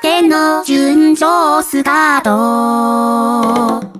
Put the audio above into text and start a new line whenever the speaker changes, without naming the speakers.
ての順調スタート。